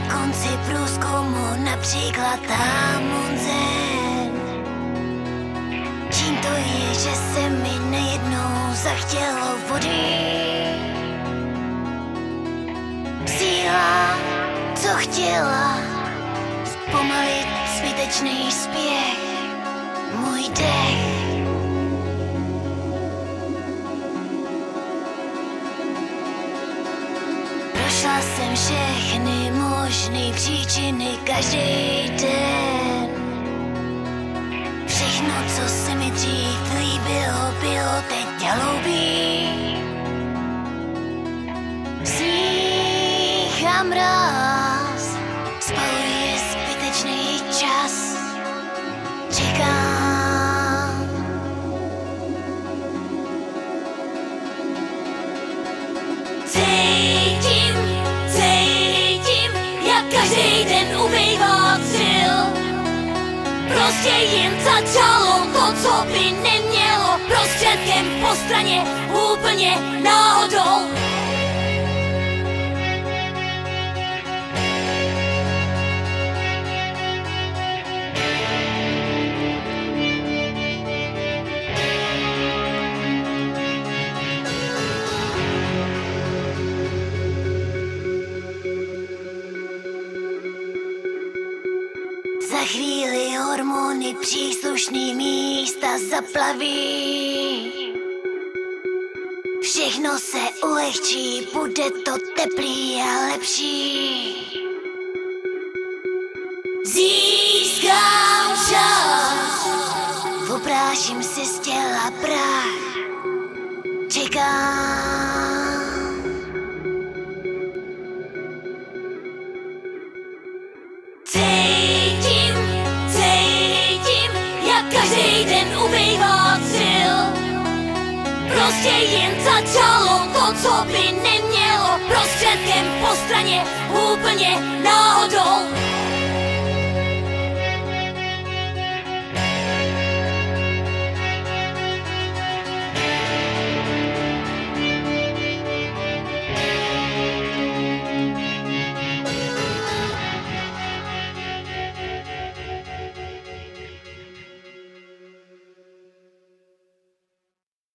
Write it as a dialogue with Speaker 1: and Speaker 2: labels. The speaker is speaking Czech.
Speaker 1: konci průzkumu například Amundsen. Čím to je, že se mi nejednou zachtělo vody? Síla, co chtěla, zpomalit zbytečný spěch, můj dech. Jsem všechny možné příčiny každý den. Všechno, co se mi dřív líbilo, bylo teď hloubí. Sníh a mráz spaluje zbytečný čas. Čekám.
Speaker 2: Cítím, Prostě jen začalo to, co by nemělo, prostředkem po straně, úplně náhodou.
Speaker 1: Za chvíli hormony příslušný místa zaplaví. Všechno se ulehčí, bude to teplý a lepší. Získám čas, opráším si z těla prach. Čekám.
Speaker 2: Každý den ubývá sil. Prostě jen začalo to, co by nemělo, prostředkem po straně, úplně náhodou.